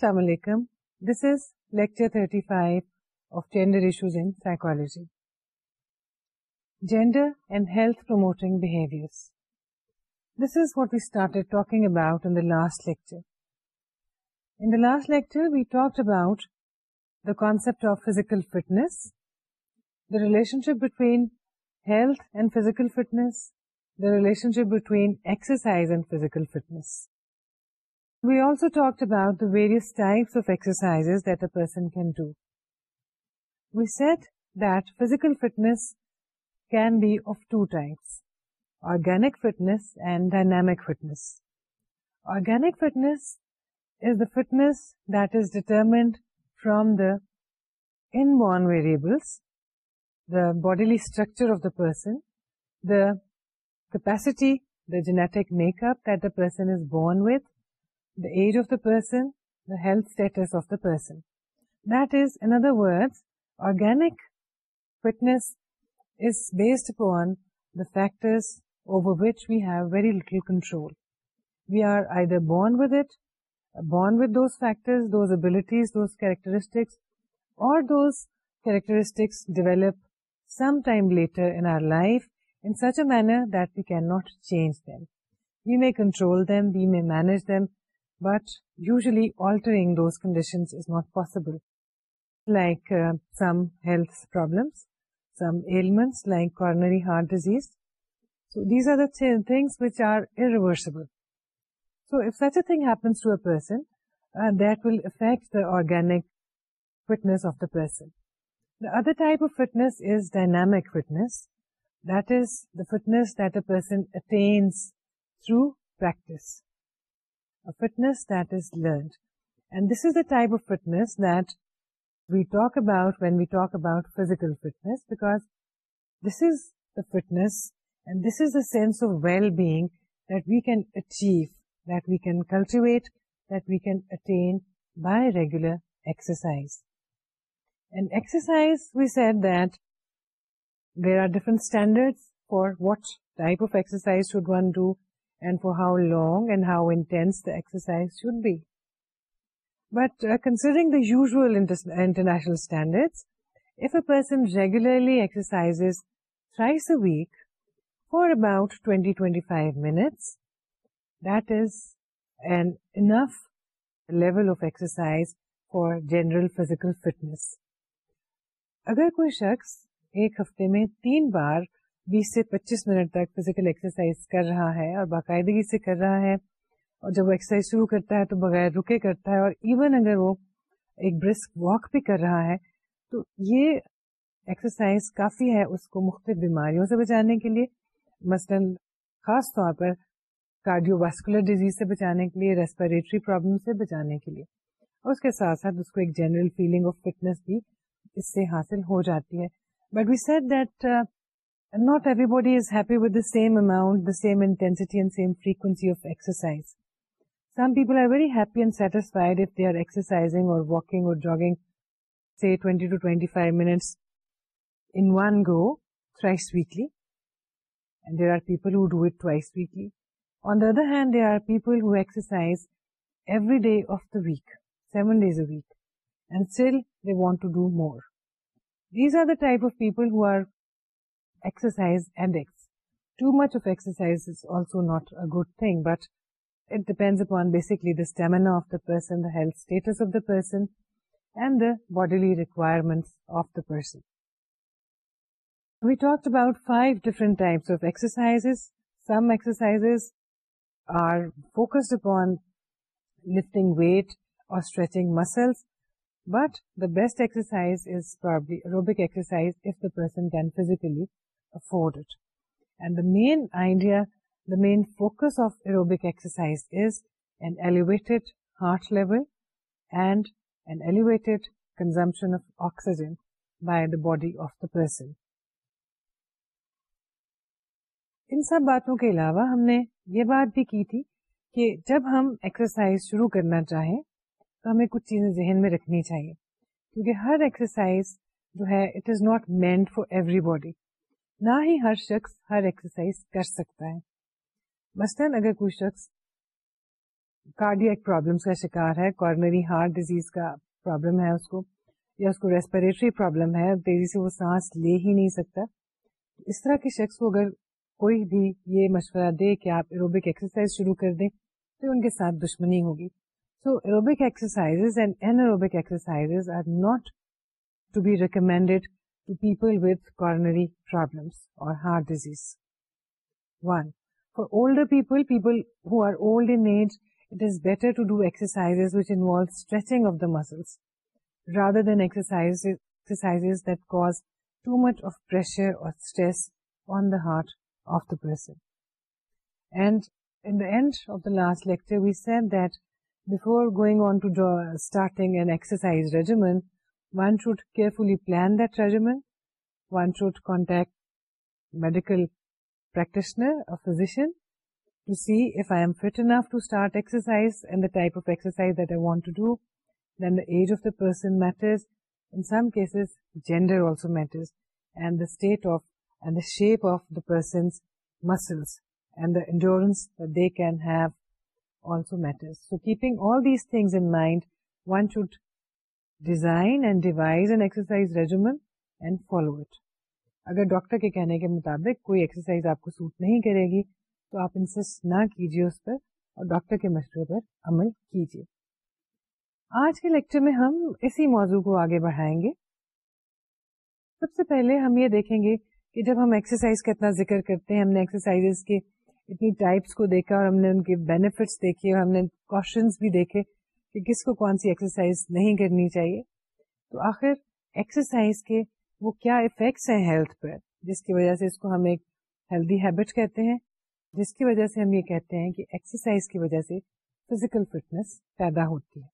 Assalamu alaikum. This is lecture 35 of Gender Issues in Psychology. Gender and Health Promoting Behaviors. This is what we started talking about in the last lecture. In the last lecture, we talked about the concept of physical fitness, the relationship between health and physical fitness, the relationship between exercise and physical fitness. We also talked about the various types of exercises that a person can do. We said that physical fitness can be of two types, organic fitness and dynamic fitness. Organic fitness is the fitness that is determined from the inborn variables, the bodily structure of the person, the capacity, the genetic makeup that the person is born with, the age of the person, the health status of the person. That is, in other words, organic fitness is based upon the factors over which we have very little control. We are either born with it, born with those factors, those abilities, those characteristics, or those characteristics develop sometime later in our life in such a manner that we cannot change them. We may control them, we may manage them, but usually altering those conditions is not possible. Like uh, some health problems, some ailments like coronary heart disease. So these are the things which are irreversible. So if such a thing happens to a person, uh, that will affect the organic fitness of the person. The other type of fitness is dynamic fitness. That is the fitness that a person attains through practice. Fitness learned and this is attains what we talk about since well big the can cultivate detain by regular for what of exercise one do week for about minutes that is and level of exercise for general physical fitness اگر کوئی شخص ایک ہفتے میں تین بار بیس سے پچیس minute تک فزیکل ایکسرسائز کر رہا ہے اور باقاعدگی سے کر رہا ہے اور جب وہ ایکسرسائز شروع کرتا ہے تو بغیر رکے کرتا ہے اور ایون اگر وہ ایک برسک واک بھی کر رہا ہے تو یہ ایکسرسائز کافی ہے اس کو مختلف بیماریوں سے بچانے کے لیے مثلاً خاص طور پر کارڈیو واسکولر ڈیزیز سے بچانے کے لیے ریسپریٹری پرابلم سے بچانے کے لیے اور اس کے ساتھ ساتھ اس کو ایک جنرل فیلنگ آف فٹنس بھی اس سے حاصل ہو جاتی ہے but we said that and not everybody is happy with the same amount same intensity and same frequencies there are people on the other hand there are people size every day of the week seven days and still want to do more these are the type of people exercise addicts. Too much of exercise is also not a good thing, but it depends upon basically the stamina of the person, the health status of the person, and the bodily requirements of the person. We talked about 5 different types of exercises. Some exercises are focused upon lifting weight or stretching muscles, but the best exercise is probably aerobic exercise if the person can physically main idea the main focus of aerobic heart levelled consumption of oxygen by the body of the person ان سب باتوں کے علاوہ ہم نے یہ بات بھی کی تھی کہ جب ہم ایکسرسائز شروع کرنا چاہیں تو ہمیں کچھ چیزیں ذہن میں رکھنی چاہیے کیونکہ ہر ایکسرسائز جو ہے it is not meant for everybody نہ ہی ہر شخص ہر ایکسرسائز کر سکتا ہے مثلاً اگر کوئی شخص کارڈیک پرابلمس کا شکار ہے کارنری ہارٹ ڈیزیز کا پرابلم ہے اس کو یا اس کو ریسپریٹری پرابلم ہے تیزی سے وہ سانس لے ہی نہیں سکتا اس طرح کے شخص کو اگر کوئی بھی یہ مشورہ دے کہ آپ ایروبک ایکسرسائز شروع کر دیں تو ان کے ساتھ دشمنی ہوگی so aerobic exercise and an aerobic exercise are not to be recommended پیپلری پر heart disease people muscles رادرز last lecture we said differ گوئنگائز regiment One should carefully plan that regimen. One should contact medical practitioner or physician to see if I am fit enough to start exercise and the type of exercise that I want to do. Then the age of the person matters. In some cases, gender also matters, and the state of and the shape of the person's muscles and the endurance that they can have also matters. So keeping all these things in mind, one should designed اگر doctor کے کہنے کے مطابق کوئی exercise آپ کو suit نہیں کرے گی تو آپ انسسٹ نہ کیجیے اس پر اور ڈاکٹر کے مشورے پر عمل کیجیے آج کے لیکچر میں ہم اسی موضوع کو آگے بڑھائیں گے سب سے پہلے ہم یہ دیکھیں گے کہ جب ہم ایکسرسائز کا اتنا ذکر کرتے ہیں ہم نے ایکسرسائز کے اتنی ٹائپس کو دیکھا اور ہم نے ان کے بینیفٹس دیکھے اور ہم نے کوشچنس بھی دیکھے کہ کس کو کون سی ایکسرسائز نہیں کرنی چاہیے تو آخر ایکسرسائز کے وہ کیا افیکٹس ہیں ہیلتھ پر جس کی وجہ سے اس کو ہم ایک ہیلدی ہیبٹ کہتے ہیں جس کی وجہ سے ہم یہ کہتے ہیں کہ ایکسرسائز کی وجہ سے فزیکل فٹنس پیدا ہوتی ہے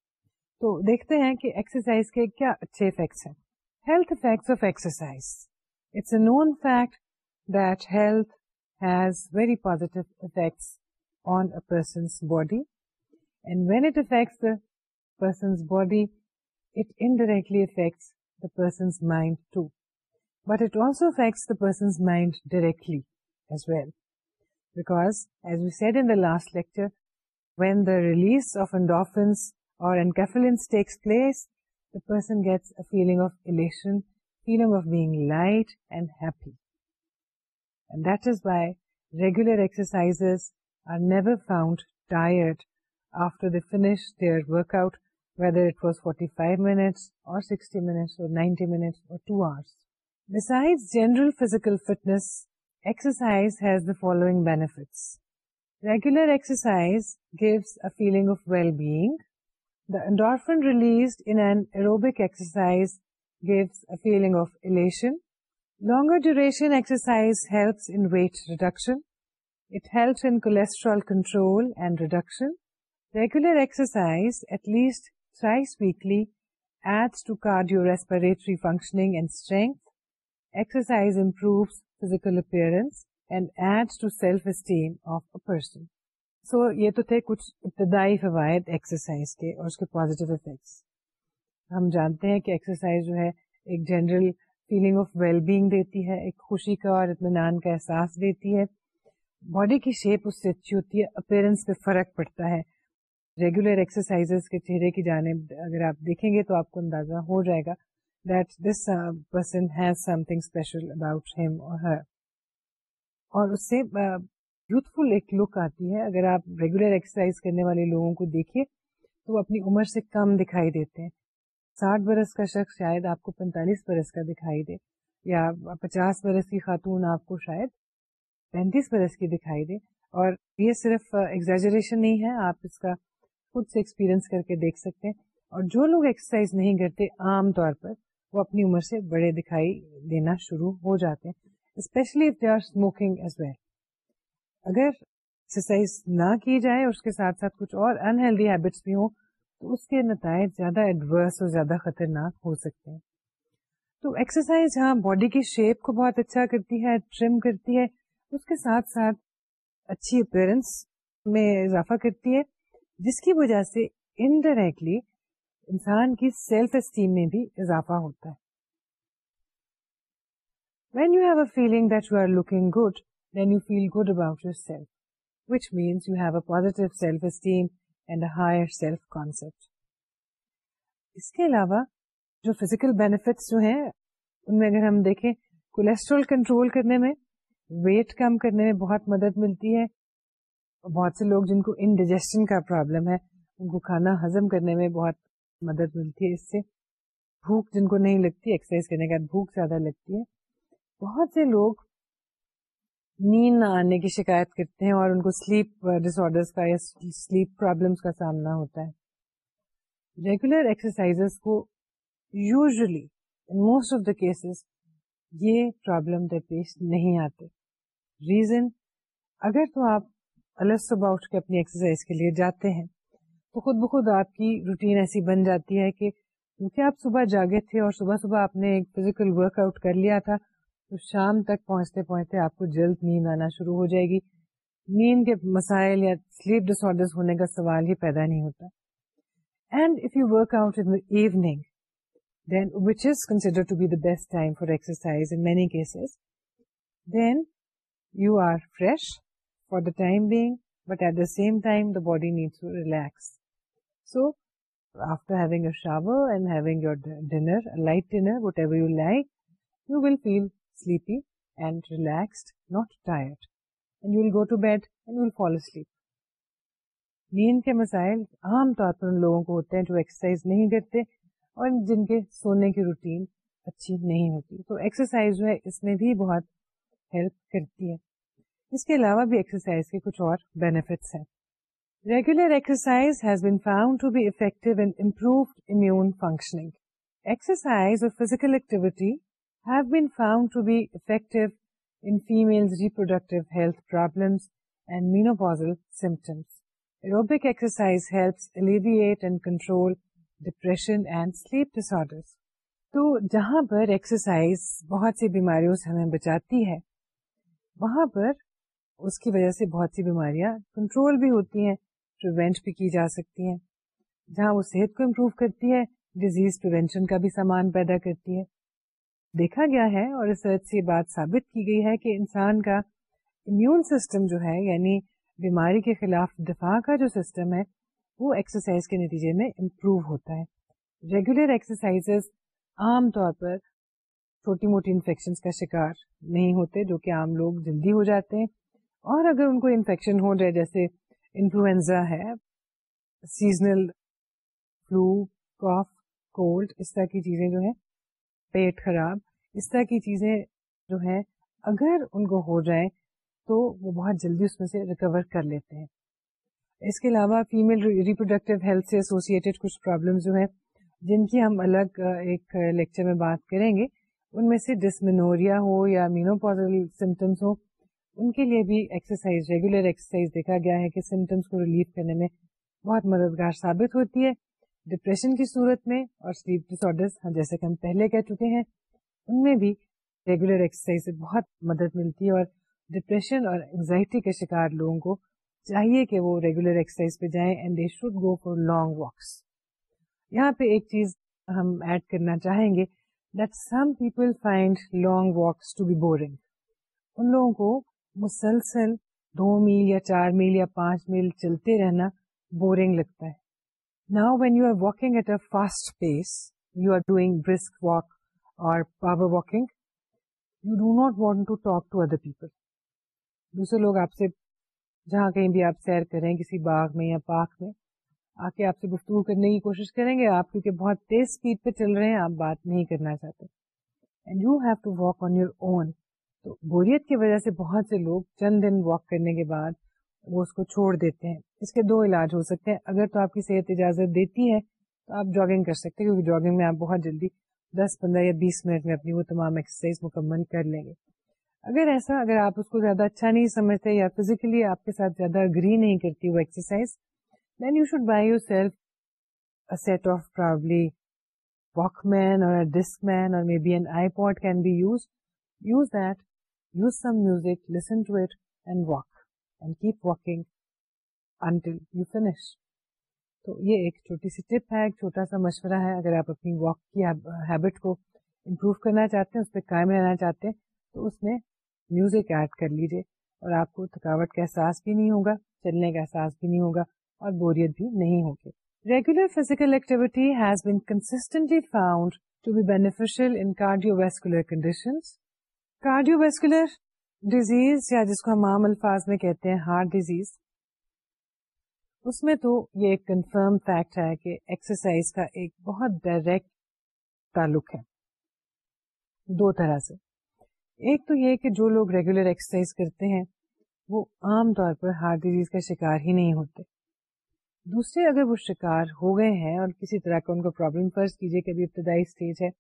تو دیکھتے ہیں کہ ایکسرسائز کے کیا اچھے افیکٹس ہیں health effects of exercise it's a known fact that health has very positive effects on a person's body and when it effects person's body indirectly effects mind directly last lecture valleys office place gets light happy this why regular exercise are never found tired after the finish their work out feeling longer duration کونٹرشن regular thrice weekly adds adds to cardiorespiratory functioning and and strength. Exercise improves physical appearance self-esteem of a person. So یہ تو تھے کچھ ابتدائی فوائد exercise کے اور اس کے positive effects ہم جانتے ہیں کہ ایکسرسائز جو ہے ایک general feeling of well being دیتی ہے ایک خوشی کا اور اطمینان کا احساس دیتی ہے باڈی کی شیپ اس سے اچھی ہوتی ہے اپیرنس پہ فرق پڑتا ہے ریگولر ایکسرسائز کے چہرے کی جانب اگر آپ دیکھیں گے تو آپ کو اندازہ ہو جائے گا that this person has something special about اور ہر اور اس سے یوتھ uh, فل ایک لک آتی ہے اگر آپ ریگولر ایکسرسائز کرنے والے لوگوں کو دیکھیے تو وہ اپنی عمر سے کم دکھائی دیتے ہیں ساٹھ برس کا شخص شاید آپ کو پینتالیس برس کا دکھائی دے یا پچاس برس کی خاتون آپ کو شاید پینتیس برس کی دکھائی دے اور یہ صرف ایگزیجریشن uh, نہیں ہے آپ اس کا خود سے ایکسپیرئنس کر کے دیکھ سکتے ہیں اور جو لوگ ایکسرسائز نہیں کرتے عام طور پر وہ اپنی عمر سے بڑے دکھائی دینا شروع ہو جاتے ہیں especially if they are smoking as well اگر ایکسرسائز نہ کی جائے اس کے ساتھ ساتھ کچھ اور انہیلدی ہیبٹس بھی ہوں تو اس کے نتائج زیادہ ایڈورس اور زیادہ خطرناک ہو سکتے ہیں تو ایکسرسائز ہاں باڈی کی شیپ کو بہت اچھا کرتی ہے ٹرم کرتی ہے اس کے ساتھ ساتھ اچھی میں اضافہ کرتی ہے جس کی وجہ سے انڈائریکٹلی انسان کی سیلف اسٹیم میں بھی اضافہ ہوتا ہے when you have a feeling that you are looking good when you feel good about yourself which means you have a positive self esteem and a higher self concept اس کے علاوہ جو physical benefits جو ہیں ان میں اگر ہم دیکھیں cholesterol control کرنے میں ویٹ کم کرنے میں بہت مدد ملتی ہے بہت سے لوگ جن کو انڈیجیشن کا پرابلم ہے ان کو کھانا ہزم کرنے میں بہت مدد ملتی ہے اس سے بھوک جن کو نہیں لگتی ایکسرسائز کرنے کے بعد بھوک زیادہ لگتی ہے بہت سے لوگ نیند نہ آنے کی شکایت کرتے ہیں اور ان کو سلیپ ڈس آڈرس کا یا سلیپ پرابلمس کا سامنا ہوتا ہے ریگولر ایکسرسائزز کو usually in most of the cases یہ پرابلم درپیش نہیں آتے ریزن اگر تو آپ الگ صبح اٹھ کے اپنی ایکسرسائز کے لیے جاتے ہیں تو خود بخود آپ کی روٹین ایسی بن جاتی ہے کہ کیونکہ آپ صبح جاگے تھے اور صبح صبح آپ نے ایک فزیکل ورک آؤٹ کر لیا تھا تو شام تک پہنچتے پہنچتے آپ کو جلد نیند آنا شروع ہو جائے گی نیند کے مسائل یا سلیپ ڈس آرڈر ہونے کا سوال ہی پیدا نہیں ہوتا and if you work out in evening then which is consider to be the best time for exercise in many cases then you are fresh for the time being but at the same time so after کے مسائل عام طور پر ان لوگوں کو ہوتے ہیں جو exercise نہیں کرتے اور جن کے سونے کی روٹین اچھی نہیں ہوتی تو ایکسرسائز جو ہے اس میں بھی بہت ہیلپ کرتی ہے اس کے علاوہ بھی ایکسرسائز کے کچھ اور بینیفٹس ہیں regular exercise has been found to be effective and improved immune functioning exercise اور physical activity have been found to be effective in female reproductive health problems and menopausal symptoms aerobic exercise helps alleviate and control depression and sleep disorders تو جہاں پر exercise بہت سی بیماریوں سے ہمیں بچاتی ہے وہاں پر اس کی وجہ سے بہت سی بیماریاں کنٹرول بھی ہوتی ہیں پروینٹ بھی کی جا سکتی ہیں جہاں وہ صحت کو امپروو کرتی ہے ڈیزیز پریونشن کا بھی سامان پیدا کرتی ہے دیکھا گیا ہے اور ریسرچ سے بات ثابت کی گئی ہے کہ انسان کا امیون سسٹم جو ہے یعنی بیماری کے خلاف دفاع کا جو سسٹم ہے وہ ایکسرسائز کے نتیجے میں امپروو ہوتا ہے ریگولر ایکسرسائز عام طور پر چھوٹی موٹی انفیکشن کا شکار نہیں ہوتے جو کہ عام لوگ جلدی ہو جاتے ہیں اور اگر ان کو انفیکشن ہو جائے جیسے انفلوئنزا ہے سیزنل فلو کاف کولڈ اس طرح کی چیزیں جو ہیں پیٹ خراب اس طرح کی چیزیں جو ہیں اگر ان کو ہو جائیں تو وہ بہت جلدی اس میں سے ریکور کر لیتے ہیں اس کے علاوہ فیمیل ریپروڈکٹیو ہیلتھ سے ایسوسیٹیڈ کچھ پرابلمس جو ہیں جن کی ہم الگ ایک لیکچر میں بات کریں گے ان میں سے ڈسمینوریا ہو یا مینوپاز سمٹمس ہوں ان کے لیے بھی ایکسرسائز ریگولر ایکسرسائز دیکھا گیا ہے کہ سمٹمس کو ریلیو کرنے میں بہت مددگار ثابت ہوتی ہے ڈپریشن کی صورت میں اور سلیپ ڈس ہاں، جیسے کہ ہم پہلے کہہ چکے ہیں ان میں بھی ریگولر ایکسرسائز سے بہت مدد ملتی ہے اور ڈپریشن اور انگزائٹی کے شکار لوگوں کو چاہیے کہ وہ ریگولر ایکسرسائز پہ جائیں and they should go for long walks یہاں پہ ایک چیز ہم ایڈ کرنا چاہیں گے that some people find long walks to be boring ان لوگوں کو مسلسل دو میل یا چار میل یا پانچ میل چلتے رہنا بورنگ لگتا ہے نا when you are walking at a fast pace you are doing brisk walk اور power walking you do not want to talk to other people دوسرے لوگ آپ سے جہاں کہیں بھی آپ سیر کریں کسی باغ میں یا پارک میں آ کے آپ سے گفتگو کرنے کی کوشش کریں گے آپ کیونکہ بہت تیز اسپیڈ پہ چل رہے ہیں آپ بات نہیں کرنا چاہتے and you have to walk on your own تو بوریت کی وجہ سے بہت سے لوگ چند دن واک کرنے کے بعد وہ اس کو چھوڑ دیتے ہیں اس کے دو علاج ہو سکتے ہیں اگر تو آپ کی صحت اجازت دیتی ہے تو آپ جاگنگ کر سکتے ہیں کیونکہ جاگنگ میں آپ بہت جلدی دس پندرہ یا بیس منٹ میں اپنی وہ تمام ایکسرسائز مکمل کر لیں گے اگر ایسا اگر آپ اس کو زیادہ اچھا نہیں سمجھتے یا فزیکلی آپ کے ساتھ زیادہ اگری نہیں کرتی وہ exercise then you should buy yourself set of proudly walkman اور ڈسک مین اور B B an iPod can use use that مشورہ اگر آپ اپنی چاہتے ہیں تو اس میں میوزک ایڈ کر لیجیے اور آپ کو تھکاوٹ کا احساس بھی نہیں ہوگا چلنے کا احساس بھی نہیں ہوگا اور بوریت بھی نہیں ہوگی regular physical activity found to vascular condition cardiovascular disease یا جس کو ہم عام الفاظ میں کہتے ہیں ہارٹ ڈیزیز اس میں تو یہ ایک کنفرم فیکٹ ہے کہ ایکسرسائز کا ایک بہت ڈائریکٹ تعلق ہے دو طرح سے ایک تو یہ کہ جو لوگ ریگولر ایکسرسائز کرتے ہیں وہ عام طور پر ہارٹ ڈیزیز کا شکار ہی نہیں ہوتے دوسرے اگر وہ شکار ہو گئے ہیں اور کسی طرح کا ان کو پرابلم فرض کیجیے ابھی ابتدائی اسٹیج ہے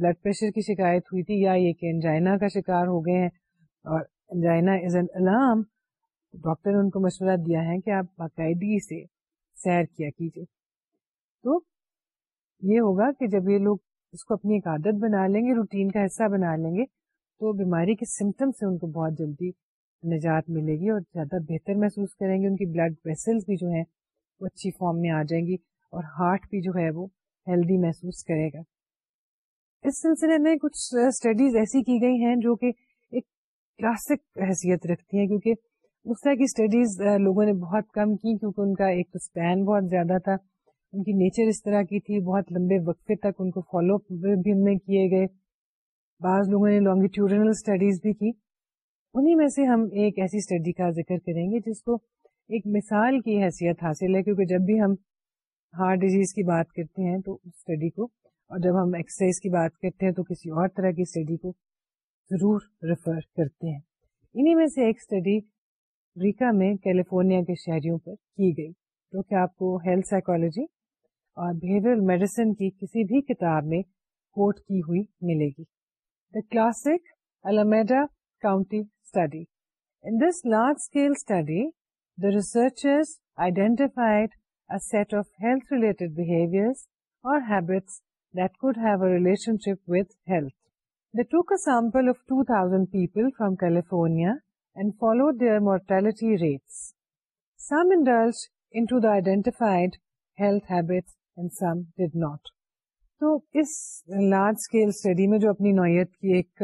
بلڈ پریشر کی شکایت ہوئی تھی یا یہ کہ انجائنا کا شکار ہو گئے ہیں اور angina is an alarm doctor نے ان کو مشورہ دیا ہے کہ آپ باقاعدگی سے سیر کیا کیجیے تو یہ ہوگا کہ جب یہ لوگ اس کو اپنی ایک عادت بنا لیں گے روٹین کا حصہ بنا لیں گے تو بیماری کے سمٹمس سے ان کو بہت جلدی نجات ملے گی اور زیادہ بہتر محسوس کریں گے ان کی بلڈ ویسلس بھی جو ہیں وہ اچھی فارم میں آ جائیں گی اور ہارٹ بھی جو ہے وہ ہیلدی محسوس کرے گا اس سلسلے میں کچھ اسٹڈیز ایسی کی گئی ہیں جو کہ ایک کلاسک حیثیت رکھتی ہیں کیونکہ اس طرح کی اسٹڈیز لوگوں نے بہت کم کی کیونکہ ان کا ایک تو اسپین بہت زیادہ تھا ان کی نیچر اس طرح کی تھی بہت لمبے وقفے تک ان کو فالو اپ بھی ان میں کیے گئے بعض لوگوں نے لانگیٹیوڈنل اسٹڈیز بھی کی انہیں میں سے ہم ایک ایسی اسٹڈی کا ذکر کریں گے جس کو ایک مثال کی حیثیت حاصل ہے کیونکہ جب بھی ہم ہارٹ ڈیزیز کی بات کرتے ہیں تو اسٹڈی کو اور جب ہم ایکسرسائز کی بات کرتے ہیں تو کسی اور طرح کی اسٹڈی کو ضرور ریفر کرتے ہیں انہیں سے ایک اسٹڈی امریکہ میں کیلیفورنیا کے شہریوں پر کی گئی جو کہ آپ کو ہیلتھ سائیکولوجی اور بہیویئر میڈیسن کی کی کسی بھی کتاب میں کوٹ ہوئی ملے گی the classic Alameda County study in this large scale study the identified set of health related اور habits that could have a relationship with health. They took a sample of 2,000 people from California and followed their mortality rates. Some indulged into the identified health habits and some did not. تو اس large scale study میں جو اپنی نوعیت کی ایک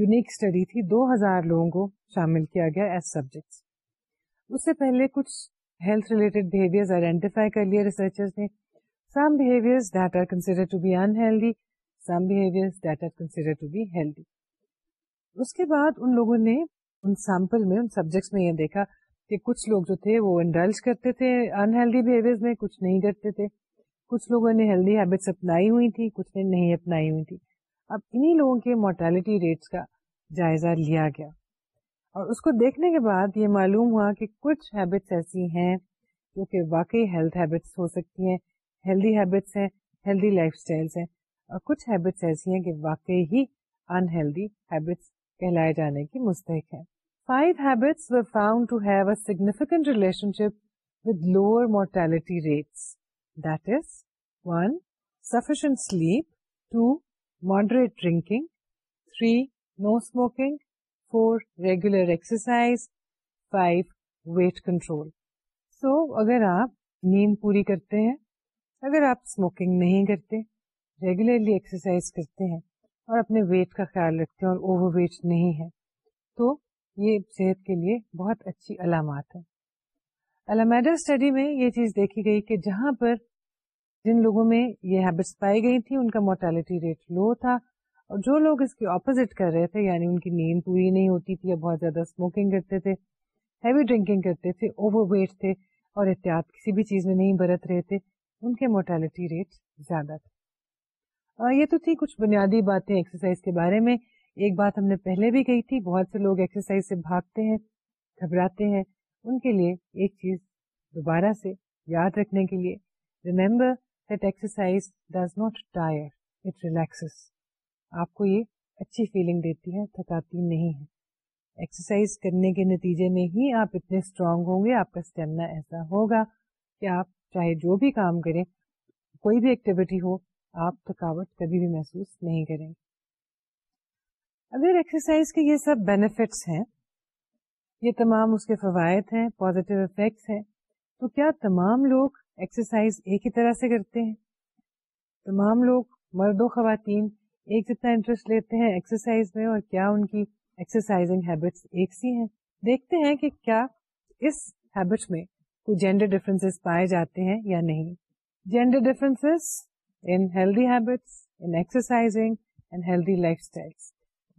unique study تھی دو ہزار لوگوں کو شامل کیا گیا ایز سبجیکٹ اس سے پہلے کچھ ہیلتھ ریلیٹڈ بہیویئر آئیڈینٹیفائی کر لیے ریسرچرز نے یہ دیکھا کہ کچھ لوگ جو تھے وہ انڈلج کرتے تھے انہیل میں کچھ نہیں کرتے تھے کچھ لوگوں نے ہیلدی ہیبٹس اپنائی ہوئی تھی کچھ نہیں اپنائی ہوئی تھی اب انہی لوگوں کے مورٹیلٹی ریٹس کا جائزہ لیا گیا اور اس کو دیکھنے کے بعد یہ معلوم ہوا کہ کچھ ہیبٹس ایسی ہیں جو کہ ہیبٹس ہو سکتی ہیں ہیلدی ہیبٹس ہیں ہیلدی لائف اسٹائلس ہیں اور کچھ ہیبٹس ایسی ہیں کہ واقعی ہی انہیلدی ہیبٹس کہلائے جانے کی مستحق ہیں five habits found to have a significant relationship with lower mortality rates that is one sufficient sleep two moderate drinking three no smoking four regular exercise five weight control so اگر آپ نیند پوری کرتے ہیں اگر آپ اسموکنگ نہیں کرتے ریگولرلی ایکسرسائز کرتے ہیں اور اپنے ویٹ کا خیال رکھتے ہیں اور اوور ویٹ نہیں ہے تو یہ صحت کے لیے بہت اچھی علامات ہے المیڈا اسٹڈی میں یہ چیز دیکھی گئی کہ جہاں پر جن لوگوں میں یہ ہیبٹس پائی گئی تھی ان کا مورٹیلٹی ریٹ لو تھا اور جو لوگ اس کے اپوزٹ کر رہے تھے یعنی ان کی نیند پوری نہیں ہوتی تھی یا بہت زیادہ اسموکنگ کرتے تھے ہیوی ڈرنکنگ کرتے تھے اوور ویٹ تھے اور احتیاط کسی بھی چیز میں نہیں برت رہے تھے ان کے مورٹیلٹی ریٹ زیادہ تھا یہ تو تھی کچھ بنیادی باتیں ایکسرسائز کے بارے میں ایک بات ہم نے پہلے بھی کہی تھی بہت سے لوگ ایکسرسائز سے بھاگتے ہیں گھبراتے ہیں ان کے لیے ایک چیز دوبارہ سے یاد رکھنے کے لیے remember that exercise does not tire it آپ کو یہ اچھی فیلنگ دیتی ہے تھکاتی نہیں ہے ایکسرسائز کرنے کے نتیجے میں ہی آپ اتنے اسٹرانگ ہوں گے آپ کا اسٹیمنا ایسا ہوگا کہ آپ چاہے جو بھی کام کریں کوئی بھی ایکٹیویٹی ہو آپ تھکاوٹ کبھی بھی محسوس نہیں کریں اگر ایکسرسائز کے کے یہ یہ سب بینیفٹس ہیں تمام اس فوائد ہیں افیکٹس ہیں تو کیا تمام لوگ ایکسرسائز ایک ہی طرح سے کرتے ہیں تمام لوگ مرد و خواتین ایک جتنا انٹرسٹ لیتے ہیں ایکسرسائز میں اور کیا ان کی ایکسرسائزنگ ہیبٹس ایک سی ہیں دیکھتے ہیں کہ کیا اس ہیبٹ میں جینڈر ڈفرینس پائے جاتے ہیں یا نہیں gender difference in healthy healthy habits in and lifestyle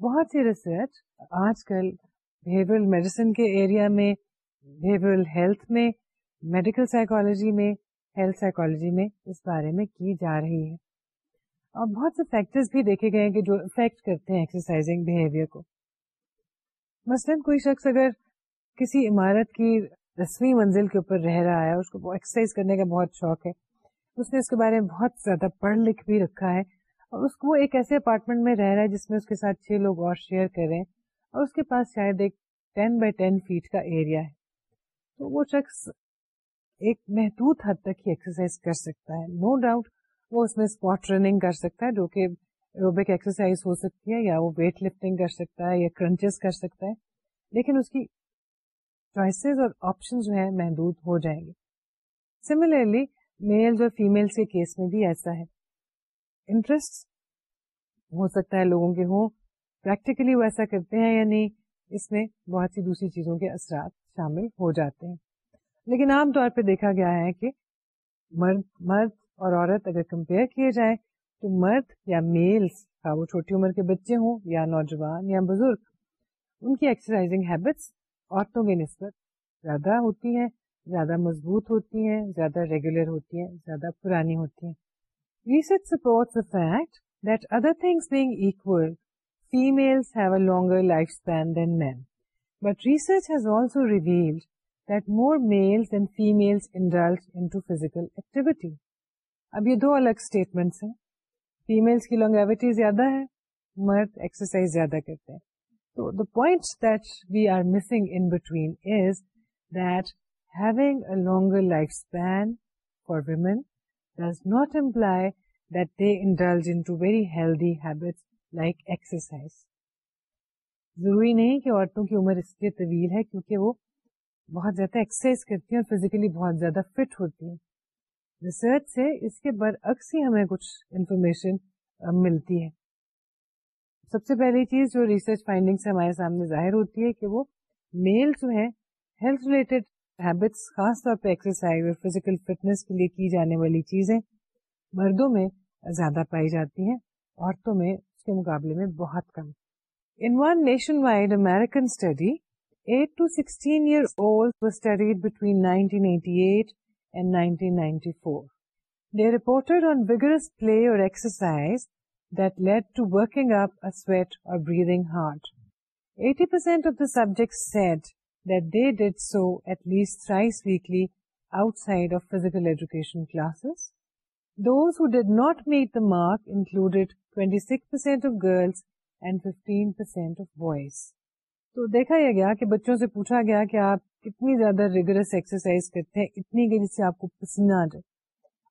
بہت سی ریسرچ آج کل بہیویئر میڈیسن کے ایریا میں میں بہیویئر ہیلتھ میڈیکل سائیکالوجی میں ہیلتھ سائیکولوجی میں اس بارے میں کی جا رہی ہے اور بہت سے فیکٹرز بھی دیکھے گئے ہیں جو افیکٹ کرتے ہیں ایکسرسائزنگ کو مثلاً کوئی شخص اگر کسی عمارت کی دسویں منزل کے اوپر رہ رہا ہے اس کو ایکسرسائز کرنے کا بہت شوق ہے اس نے اس کے بارے میں بہت زیادہ پڑھ لکھ بھی رکھا ہے اور اس اس کو ایک ایسے اپارٹمنٹ میں میں رہ رہا ہے جس کے ساتھ چھ لوگ اور شیئر کر رہے ہیں اور اس کے پاس شاید ایک ٹین بائی ٹین فیٹ کا ایریا ہے تو وہ شخص ایک محدود حد تک ہی ایکسرسائز کر سکتا ہے نو no ڈاؤٹ وہ اس میں اسپاٹ رننگ کر سکتا ہے جو کہ ایروبک ایکسرسائز ہو سکتی ہے یا وہ ویٹ لفٹنگ کر سکتا ہے یا کرنچز کر سکتا ہے لیکن اس کی چوائسیز اور آپشن جو ہے محدود ہو جائیں گے سملرلی میلز اور فیمل کے بھی ایسا ہے انٹرسٹ ہو سکتا ہے لوگوں کے ہوں پریکٹیکلی وہ ایسا کرتے ہیں یا نہیں اس میں بہت سی دوسری چیزوں کے اثرات شامل ہو جاتے ہیں لیکن عام طور پہ دیکھا گیا ہے کہ مرد مرد اور عورت اگر کمپیئر کیے جائیں تو مرد یا میلس وہ چھوٹی عمر کے بچے ہوں یا نوجوان یا بزرگ ان کی ایکسرسائزنگ ہیبٹس عورتوں کی نسبت زیادہ ہوتی ہیں زیادہ مضبوط ہوتی ہیں زیادہ ریگولر ہوتی ہیں زیادہ پرانی ہوتی ہیں research support fact that other things being equal females have a longer life span than men but research has also revealed that more males than females indulge into physical activity اب یہ دو الگ statements ہیں families کی longevity زیادہ ہے مرد exercise زیادہ کرتے ہیں So the point that we are missing in between is that having a longer lifespan for women does not imply that they indulge into very healthy habits like exercise. ضروری نہیں کہ عورتوں کی عمر اس لیے طویل ہے کیونکہ وہ بہت زیادہ ایکسرسائز کرتی ہیں اور فزیکلی بہت زیادہ فٹ ہوتی ہیں ریسرچ سے اس کے برعکس ہی ہمیں کچھ انفارمیشن ملتی ہے سب سے پہلی چیز جو ریسرچ فائنڈنگ سے ہمارے سامنے ظاہر ہوتی ہے کہ وہ میل جو ہیں ہیلتھ ریلیٹڈ ہیبٹس خاص طور پہ ایکسرسائز اور فزیکل فٹنس کے لیے کی جانے والی چیزیں مردوں میں زیادہ پائی جاتی ہیں عورتوں میں اس کے مقابلے میں بہت کم in one nationwide American study 8 to 16 year olds were studied between 1988 and 1994. They reported on vigorous play or exercise that led to working up a sweat or breathing hard. 80% of the subjects said that they did so at least thrice weekly outside of physical education classes. Those who did not meet the mark included 26% of girls and 15% of boys. تو دیکھا یہ گیا کہ بچوں سے پوچھا گیا کہ آپ کتنی زیادہ ریگولرس ایکسرسائز کرتے ہیں اتنی کہ جس سے آپ کو پسینہ آ جائے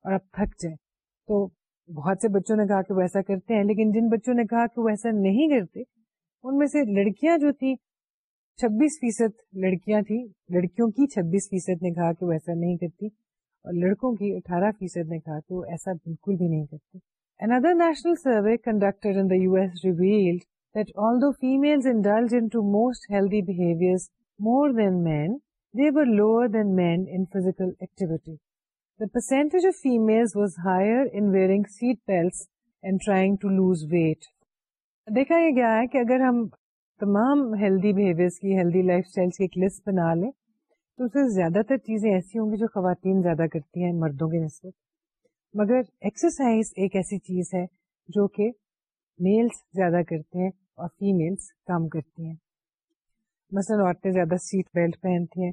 اور آپ تھک جائیں تو بہت سے بچوں نے کہا کہ وہ ایسا کرتے ہیں لیکن جن بچوں نے کہا کہ وہ ایسا نہیں کرتے ان میں سے لڑکیاں جو تھیں چھبیس فیصد لڑکیاں تھیں لڑکیوں کی چھبیس فیصد نے کہا کہ وہ ایسا نہیں کرتی اور لڑکوں کی اٹھارہ فیصد نے کہا کہ وہ ایسا بالکل بھی نہیں کرتی Another national survey conducted in the US revealed that although females indulge into most healthy behaviors more than men, they were lower than men in physical activity. The percentage of females was higher in wearing seat belts and trying to lose weight. دیکھا یہ گیا ہے کہ اگر ہم تمام healthy behaviour کی healthy lifestyle کی ایک لسٹ بنا لیں تو اس سے زیادہ تر چیزیں ایسی ہوں گی جو خواتین زیادہ کرتی ہیں مردوں کے نسبت مگر ایکسرسائز ایک ایسی چیز ہے جو کہ میلس زیادہ کرتے ہیں اور فیمیلس کم کرتی ہیں مثلاً عورتیں زیادہ سیٹ بیلٹ پہنتی ہیں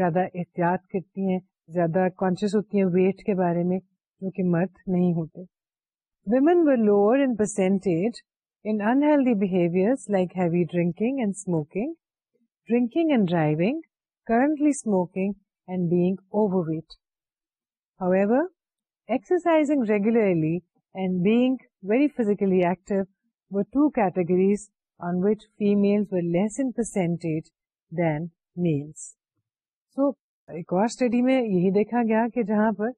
زیادہ احتیاط کرتی ہیں زیادہ کانشیس ہوتی ہیں ویٹ کے بارے میں جو کہ مرد نہیں ہوتے women lower in in percentage unhealthy ویلدیئر like heavy drinking and smoking smoking drinking and and driving currently being overweight very physically active ویٹریز on ویملٹیج دین میلس سو ایک اور اسٹڈی میں یہی دیکھا گیا کہ جہاں پر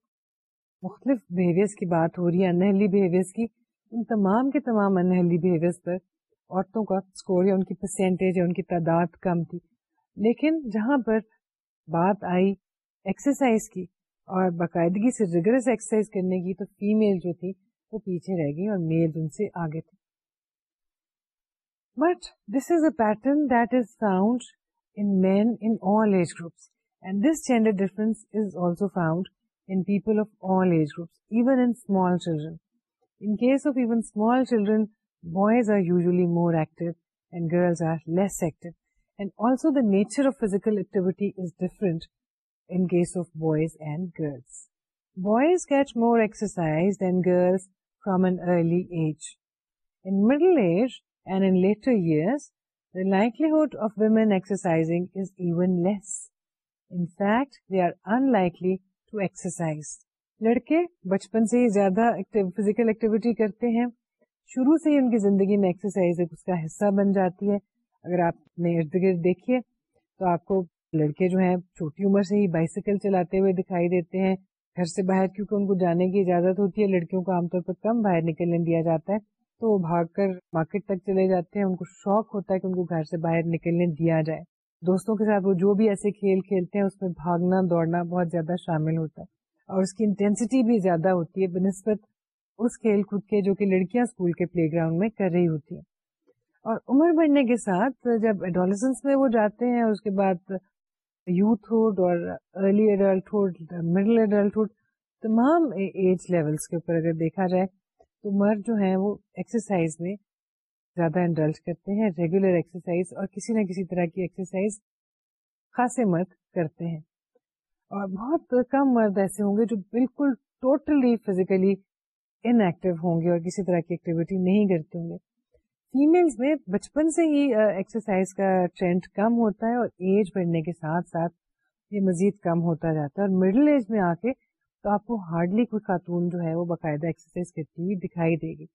مختلف بہیویئرس کی بات ہو رہی ہے انہیلی بہیویئرس کی ان تمام کے تمام انہیل پر عورتوں کا اسکور یا ان کی پرسینٹیج یا ان کی تعداد کم تھی لیکن جہاں پر بات آئی ایکسرسائز کی اور باقاعدگی سے ایکسرسائز کرنے کی تو فیمل جو تھی وہ پیچھے رہ گئی اور میل ان سے آگے تھے but this is a pattern that is found in men in all age groups and this gender difference people of all age groups are usually more ایک girls are لسٹو the nature of physical boys get more exercise than girls from and early age middle age Anders the likelihood less in fact they are unlikely to exercise لڑکے بچپن سے ہی زیادہ physical activity کرتے ہیں شروع سے ہی ان کی زندگی میں ایکسرسائز ایک اس کا حصہ بن جاتی ہے اگر آپ نے ارد گرد دیکھیے تو آپ کو لڑکے جو ہیں چھوٹی عمر سے ہی بائسیکل چلاتے ہوئے دکھائی دیتے ہیں گھر سے باہر کیونکہ ان کو جانے کی اجازت ہوتی ہے لڑکیوں کو عام طور پر کم باہر نکلنے دیا جاتا ہے تو وہ بھاگ کر مارکیٹ تک چلے جاتے ہیں ان کو شوق ہوتا ہے کہ ان کو گھر سے باہر نکلنے دیا جائے دوستوں کے ساتھ وہ جو بھی ایسے کھیل کھیلتے ہیں اس میں بھاگنا دوڑنا بہت زیادہ شامل ہوتا ہے اور اس کی انٹینسٹی بھی زیادہ ہوتی ہے بنسبت اس کھیل کود کے جو کہ لڑکیاں اسکول کے پلے گراؤنڈ میں کر رہی ہوتی ہیں اور عمر بڑھنے کے ساتھ جب ایڈولسنس میں وہ جاتے ہیں اس کے بعد یوتھ ہوڈ اور early adulthood middle adulthood تمام ایج لیولس کے اوپر اگر دیکھا جائے تو مرد جو ہیں وہ ایکسرسائز میں زیادہ انڈلج کرتے ہیں ریگولر ایکسرسائز اور کسی نہ کسی طرح کی ایکسرسائز خاصے مرد کرتے ہیں اور بہت کم مرد ایسے ہوں گے جو بالکل ٹوٹلی فزیکلی ہوں گے اور کسی طرح کی ایکٹیویٹی نہیں کرتے ہوں گے فیمل میں بچپن سے ہی ایکسرسائز کا ٹرینڈ کم ہوتا ہے اور ایج بڑھنے کے ساتھ ساتھ یہ مزید کم ہوتا جاتا ہے اور مڈل ایج میں آ کے تو آپ کو ہارڈلی کوئی خاتون جو ہے وہ باقاعدہ ایکسرسائز کرتی ہوئی دکھائی دے گی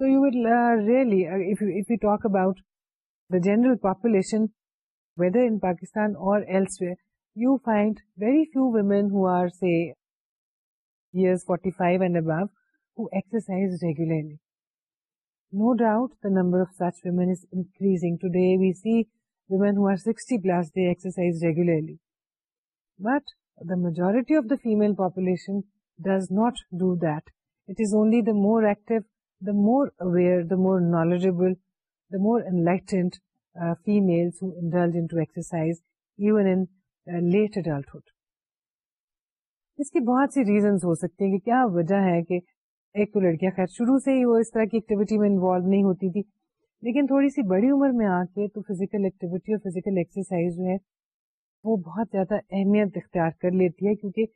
So you will uh, really, uh, if you talk about the general population, whether in Pakistan or elsewhere, you find very few women who are, say, years 45 and above, who exercise regularly. No doubt the number of such women is increasing. Today we see women who are 60 plus, they exercise regularly. But the majority of the female population does not do that. It is only the more active more aware the more knowledgeable the more enlightened فیملجنٹ even in late adult اس کی بہت سی reasons ہو سکتے ہیں کہ کیا وجہ ہے کہ ایک تو لڑکیاں خیر شروع سے ہی وہ اس طرح کی ایکٹیویٹی میں انوالو نہیں ہوتی تھی لیکن تھوڑی سی بڑی عمر میں آ کے تو فزیکل ایکٹیویٹی اور فزیکل ایکسرسائز جو ہے وہ بہت زیادہ اہمیت اختیار کر لیتی ہے کیونکہ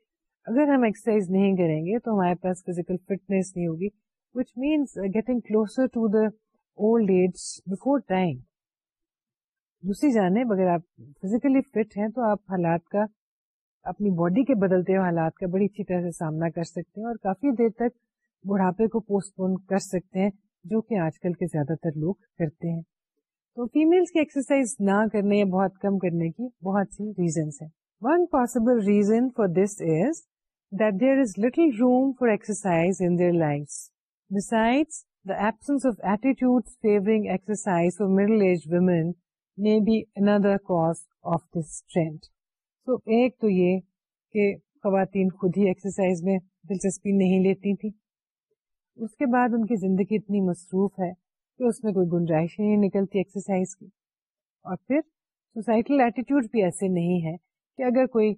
اگر ہم ایکسرسائز نہیں کریں گے تو ہمارے پاس فزیکل فٹنس نہیں ہوگی which means uh, getting closer to the old age before dying. دوسری جانب اگر آپ فزیکلی فٹ ہیں تو آپ حالات کا اپنی باڈی کے بدلتے ہوئے حالات کا بڑی اچھی طرح سے سامنا کر سکتے ہیں اور کافی دیر تک بڑھاپے کو پوسٹ پون کر سکتے ہیں جو کہ آج کل کے زیادہ تر لوگ کرتے ہیں تو فیمل کی ایکسرسائز نہ کرنے یا بہت کم کرنے کی بہت سی ریزنس ہیں one possible reason for this is that there is little room for exercise in their life Besides, the absence of attitudes favoring exercise for middle-aged women may be another cause of this trend. So, ایک تو یہ کہ خواتین خود ہی exercise میں دلچسپی نہیں لیتی تھی اس کے بعد ان کی زندگی اتنی مصروف ہے کہ اس میں کوئی گنجائش نہیں نکلتی ایکسرسائز کی اور پھر سوسائٹل ایٹیٹیوڈ بھی ایسے نہیں ہے کہ اگر کوئی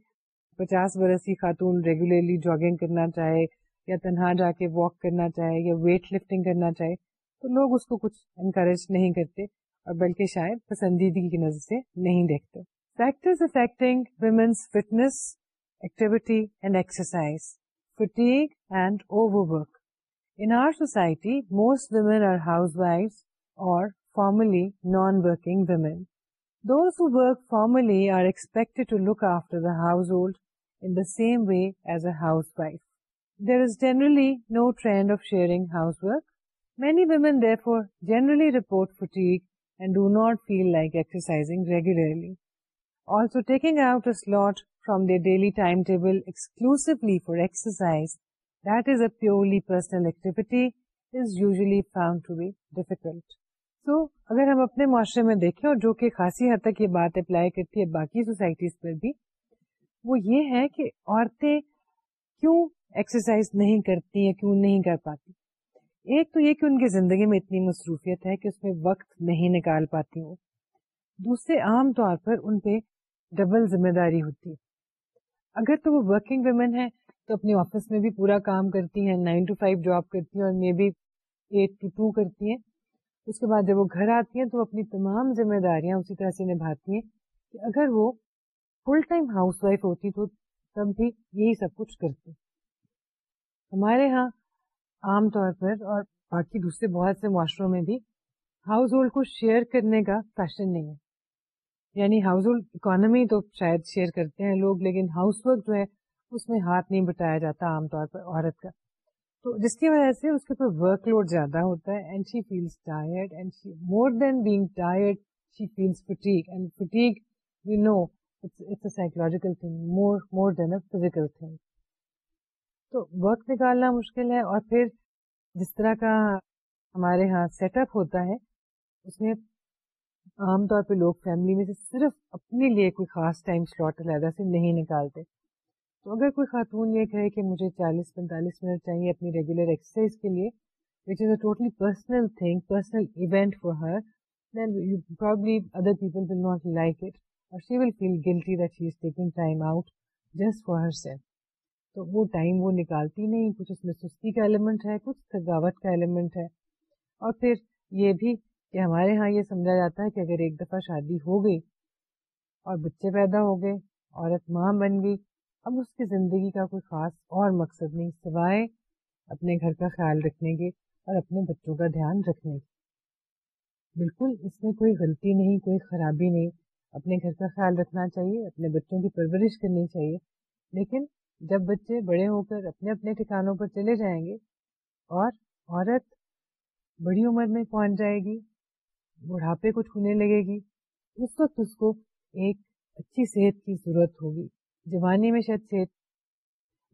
پچاس برس کی خاتون ریگولرلی جاگنگ کرنا چاہے یا تنہا جا کے واک کرنا چاہے یا ویٹ لفٹنگ کرنا چاہے تو لوگ اس کو کچھ انکریج نہیں کرتے اور بلکہ شاید پسندیدگی کی نظر سے نہیں دیکھتے factors affecting women's fitness activity and exercise fatigue and overwork in our society most women are housewife اور formally non working women those who work formally are expected look after household in the same way as a housewife purely personality فاؤنڈیکلٹ so اگر ہم اپنے معاشرے میں دیکھیں اور جو کہ خاصی حد تک یہ بات اپلائی کرتی ہے باقی سوسائٹیز پر بھی وہ یہ ہے کہ عورتیں کیوں ایکسرسائز نہیں کرتی یا کیوں نہیں کر پاتی ایک تو یہ کہ ان کی زندگی میں اتنی مصروفیت ہے کہ اس میں وقت نہیں نکال پاتی ہوں دوسرے عام طور پر ان پہ ڈبل ذمہ داری ہوتی ہے اگر تو وہ ورکنگ ویمن ہے تو اپنے آفس میں بھی پورا کام کرتی ہیں نائن ٹو فائیو جاب کرتی ہیں اور may be eight to two کرتی ہیں اس کے بعد جب وہ گھر آتی ہیں تو اپنی تمام ذمہ داریاں اسی طرح سے نبھاتی ہیں کہ اگر وہ فل ٹائم ہاؤس وائف ہوتی تو تب بھی یہی سب کچھ ہیں. ہمارے ہاں عام طور پر اور باقی دوسرے بہت سے معاشروں میں بھی ہاؤس ہولڈ کو شیئر کرنے کا فیشن نہیں ہے یعنی ہاؤس ہولڈ اکانمی تو شاید شیئر کرتے ہیں لوگ لیکن ہاؤس ورک جو ہے اس میں ہاتھ نہیں بٹایا جاتا عام طور پر عورت کا تو جس کی وجہ سے اس کے اوپر ورک لوڈ زیادہ ہوتا ہے and and and she she she more more more than than being no it's a a psychological thing thing physical تو وقت نکالنا مشکل ہے اور پھر جس طرح کا ہمارے یہاں سیٹ اپ ہوتا ہے اس میں عام طور پہ لوگ فیملی میں سے صرف اپنے لیے کوئی خاص ٹائم سلاٹ علیحدہ سے نہیں نکالتے تو اگر کوئی خاتون یہ کہے کہ مجھے چالیس پینتالیس منٹ چاہیے اپنی ریگولر ایکسرسائز کے لیے which is a totally personal thing personal event for her then you probably other people will not like it اور she she will feel guilty that is taking time out just for herself تو وہ time وہ نکالتی نہیں کچھ اس میں سستی کا ایلیمنٹ ہے کچھ تھکاوٹ کا ایلیمنٹ ہے اور پھر یہ بھی کہ ہمارے ہاں یہ سمجھا جاتا ہے کہ اگر ایک دفعہ شادی ہو گئی اور بچے پیدا ہو گئے عورت ماں بن گئی اب اس کی زندگی کا کوئی خاص اور مقصد نہیں سوائے اپنے گھر کا خیال رکھنے کے اور اپنے بچوں کا دھیان رکھنے کے بالکل اس میں کوئی غلطی نہیں کوئی خرابی نہیں اپنے گھر کا خیال رکھنا چاہیے اپنے بچوں کی پرورش کرنی چاہیے لیکن جب بچے بڑے ہو کر اپنے اپنے ٹھکانوں پر چلے جائیں گے اور عورت بڑی عمر میں پہنچ جائے گی بڑھاپے کو چھونے لگے گی اس وقت اس کو ایک اچھی صحت کی ضرورت ہوگی جوانی میں شاید صحت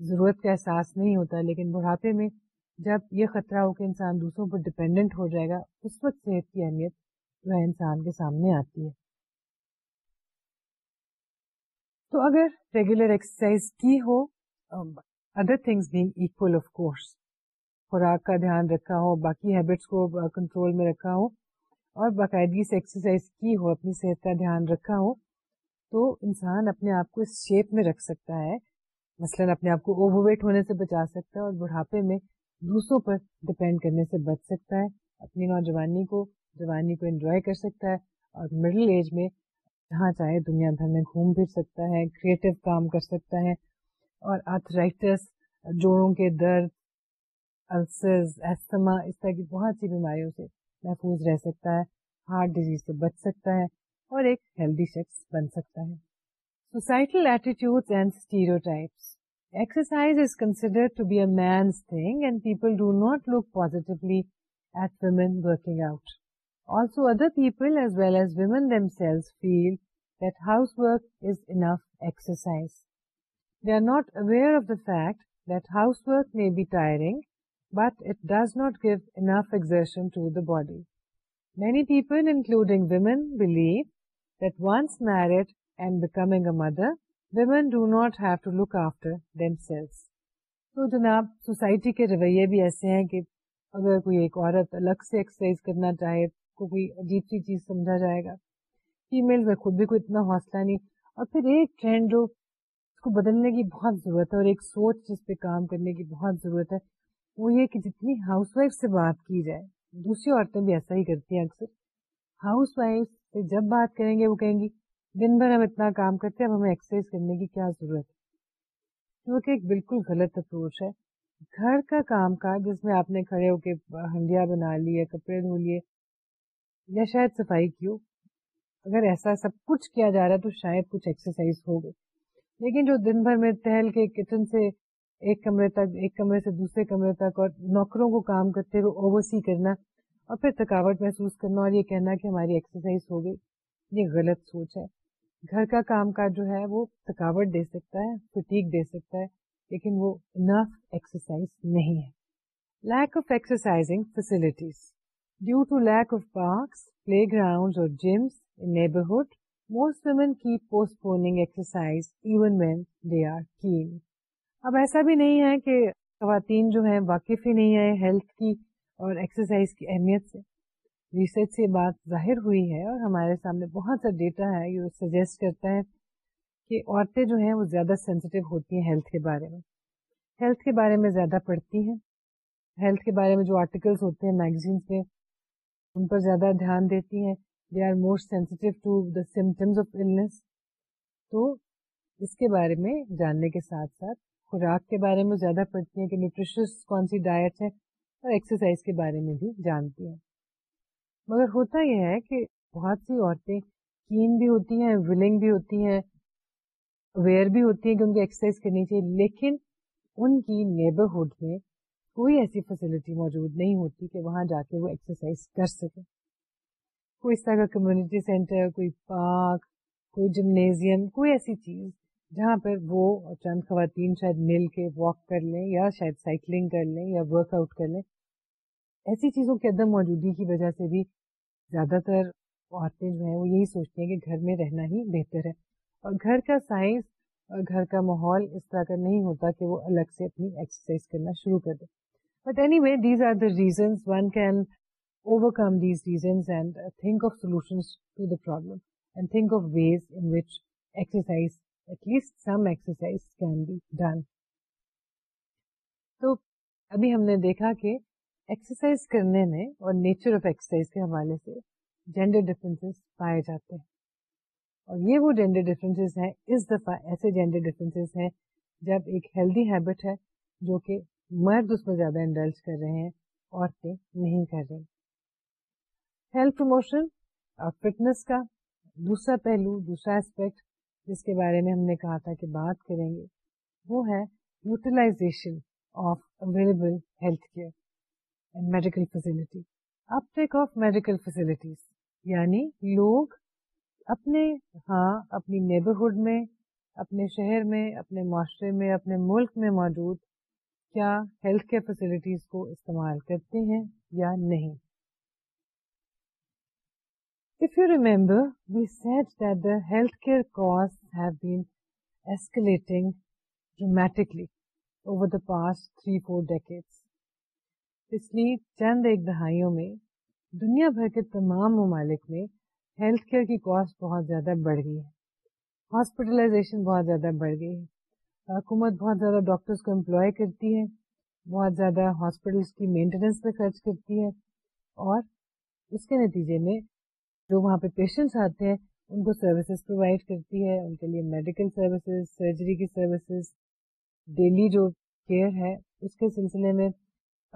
ضرورت کا احساس نہیں ہوتا لیکن بڑھاپے میں جب یہ خطرہ ہو کہ انسان دوسروں پر ڈپینڈنٹ ہو جائے گا اس وقت صحت کی اہمیت جو ہے انسان کے سامنے آتی ہے تو اگر ریگولر ایکسرسائز کی ہو other things being equal of course خوراک کا دھیان رکھا ہو باقی ہیبٹس کو کنٹرول میں رکھا ہو اور باقاعدگی سے ایکسرسائز کی ہو اپنی صحت کا دھیان رکھا ہو تو انسان اپنے آپ کو اس شیپ میں رکھ سکتا ہے مثلاً اپنے آپ کو اوور ویٹ ہونے سے بچا سکتا ہے اور بڑھاپے میں دوسروں پر ڈپینڈ کرنے سے بچ سکتا ہے اپنی نوجوانی کو جوانی کو انجوائے کر سکتا ہے اور مڈل ایج میں جہاں چاہے دنیا بھر میں گھوم پھر سکتا ہے کریٹو کام کر سکتا ہے اور آرتھرائٹس جوڑوں کے درد السز ایسما اس طرح کی بہت سی بیماریوں سے محفوظ رہ سکتا ہے ہارٹ ڈیزیز سے بچ سکتا ہے اور ایک ہیلدی شخص بن سکتا ہے societal attitude and stereotypes exercise is consider to be a man's thing and people do not look positively at women working out also other people as well as women themselves feel that housework is enough exercise fact house ورکرشنگ do not ہیلس تو جناب society کے رویے بھی ایسے ہیں کہ اگر کوئی ایک عورت الگ سے ایکسرسائز کرنا چاہے کو کوئی عجیب سی چیز سمجھا جائے گا فیمل میں خود بھی کوئی اتنا حوصلہ نہیں اور پھر ایک ٹرینڈ کو بدلنے کی بہت ضرورت ہے اور ایک سوچ جس پہ کام کرنے کی بہت ضرورت ہے وہ یہ کہ جتنی ہاؤس وائف سے بات کی جائے دوسری عورتیں بھی ایسا ہی کرتی ہیں اکثر ہاؤس وائف سے جب بات کریں گے وہ کہیں گی دن بھر ہم اتنا کام کرتے ہیں اب ہمیں ایکسرسائز کرنے کی کیا ضرورت ہے کیونکہ ایک بالکل غلط اپروچ ہے گھر کا کام کا جس میں آپ نے کھڑے ہو کے ہنڈیا بنا لیے کپڑے دھو لیے یا شاید صفائی کی ہو اگر ایسا سب کچھ کیا جا رہا ہے تو شاید کچھ ایکسرسائز ہو گئی لیکن جو دن بھر میں ٹہل کے کچن سے ایک کمرے تک ایک کمرے سے دوسرے کمرے تک اور نوکروں کو کام کرتے ہوئے اوور سی کرنا اور پھر تھکاوٹ محسوس کرنا اور یہ کہنا کہ ہماری ایکسرسائز ہو گئی یہ غلط سوچ ہے گھر کا کام کاج جو ہے وہ تھکاوٹ دے سکتا ہے فٹیک دے سکتا ہے لیکن وہ انف ایکسرسائز نہیں ہے lack of exercising facilities due to lack of parks playground اور جیمس نیبرہڈ موسٹ ویمن کی postponing exercise even men they are keying اب ایسا بھی نہیں ہے کہ خواتین جو ہیں واقف ہی نہیں آئی ہیلتھ کی اور ایکسرسائز کی اہمیت سے ریسرچ سے بات ظاہر ہوئی ہے اور ہمارے سامنے بہت سا ڈیٹا ہے یہ سجیسٹ کرتا ہے کہ عورتیں جو ہیں وہ زیادہ سینسٹیو ہوتی ہیں ہیلتھ کے بارے میں ہیلتھ کے بارے میں زیادہ پڑھتی ہیں ہیلتھ کے بارے میں جو آرٹیکلس ہوتے ہیں میگزینس میں ان پر زیادہ دھیان دیتی ہیں they are more sensitive to the symptoms of illness تو اس کے بارے میں جاننے کے ساتھ ساتھ خوراک کے بارے میں زیادہ پڑھتی ہیں کہ نیوٹریشس کون سی ڈائٹ ہے اور ایکسرسائز کے بارے میں بھی جانتی ہیں مگر ہوتا یہ ہے کہ بہت سی عورتیں کین بھی ہوتی ہیں ولنگ بھی ہوتی ہیں اویئر بھی ہوتی ہیں کہ ان کو ایکسرسائز کرنی چاہیے لیکن ان کی نیبرہڈ میں کوئی ایسی فیسلٹی موجود نہیں ہوتی کہ وہاں جا کے وہ ایکسرسائز کر سکیں کوئی اس طرح کا کمیونٹی سینٹر کوئی پارک کوئی جمنیزیم کوئی ایسی چیز جہاں پر وہ چند خواتین شاید مل کے واک کر لیں یا شاید سائیکلنگ کر لیں یا ورک آؤٹ کر لیں ایسی چیزوں کی عدم موجودگی کی وجہ سے بھی زیادہ تر عورتیں جو ہیں وہ یہی سوچتی ہیں کہ گھر میں رہنا ہی بہتر ہے اور گھر کا سائنس اور گھر کا ماحول اس طرح کا نہیں ہوتا کہ وہ الگ سے اپنی ایکسرسائز کرنا شروع کر دے but anyway these are the reasons one can دیکھا کہ ایکسرسائز کرنے میں اور نیچر آف ایکسرسائز کے حوالے سے جینڈر ڈفرینس پائے جاتے ہیں اور یہ وہ جینڈر ڈفرینس ہیں اس دفعہ ایسے جینڈر ڈفرینس ہیں جب ایک ہیلدی ہیبٹ ہے جو کہ مرد اس میں زیادہ انڈلج کر رہے ہیں عورتیں نہیں کر رہی ہیلتھ پروموشن اور فٹنس کا دوسرا پہلو دوسرا اسپیکٹ جس کے بارے میں ہم نے کہا تھا کہ بات کریں گے وہ ہے utilization of available health care medical uptake of medical facilities یعنی لوگ اپنے ہاں اپنی نیبرہڈ میں اپنے شہر میں اپنے معاشرے میں اپنے ملک میں موجود کیا ہیلتھ کیئر فیسلٹیز کو استعمال کرتے ہیں یا نہیں If you remember, we said that the healthcare costs have been escalating dramatically over the past three four decades. پچھلی چند ایک دہائیوں میں دنیا بھر کے تمام ممالک میں ہیلتھ کیئر کی کاسٹ بہت زیادہ بڑھ گئی ہے ہاسپٹلائزیشن بہت زیادہ بڑھ گئی ہے حکومت بہت زیادہ ڈاکٹرز کو امپلائی کرتی ہے بہت زیادہ ہاسپٹلس کی مینٹیننس پہ خرچ کرتی ہے اور اس کے نتیجے میں جو وہاں پہ پیشنٹس آتے ہیں ان کو سروسز پرووائڈ کرتی ہے ان کے لیے میڈیکل سروسز سرجری کی سروسز ڈیلی جو کیئر ہے اس کے سلسلے میں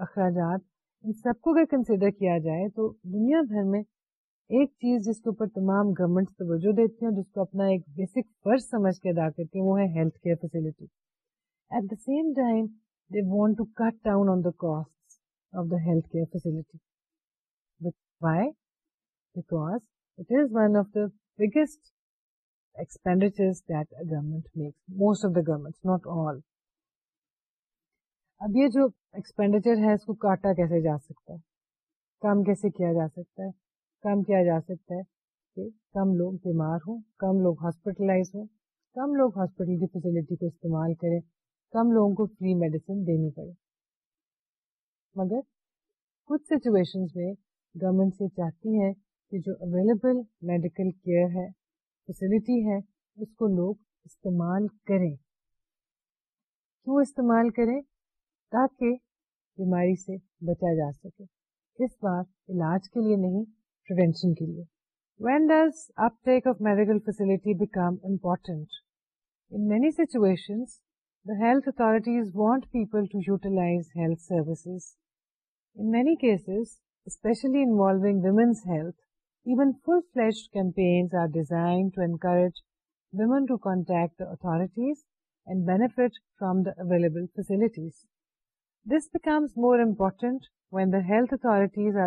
اخراجات ان سب کو اگر کنسیڈر کیا جائے تو دنیا بھر میں ایک چیز جس کے اوپر تمام گورمنٹس توجہ دیتی ہیں جس کو اپنا ایک بیسک فرض سمجھ کے ادا کرتی ہیں وہ ہے health care facility at the same time they want to cut down on the cost of the health care facility why because it is one of the biggest expenditure government makes most of the government not all اب یہ جو expenditure ہے اس کو کاٹا کیسے جا سکتا ہے کم کیسے کیا جا سکتا ہے کم کیا جا سکتا ہے کہ کم لوگ بیمار ہوں کم لوگ ہاسپٹلائز ہوں کم لوگ ہاسپٹل کی فیسلٹی کو استعمال کریں کم لوگوں کو فری میڈیسن دینی پڑے مگر کچھ سچویشنز میں گورنمنٹ سے چاہتی ہیں کہ جو اویلیبل میڈیکل کیئر ہے فیسلٹی ہے اس کو لوگ استعمال کریں کیوں استعمال کریں تاکہ بیماری سے بچا جا سکے اس بار علاج کے لیے نہیں پریونشن کے لیے when does uptake of medical facility become important in many situations the health authorities want people to utilise health services in many cases especially women's health even full فلشمپ women to contact authorities and formalities more important when داٹیز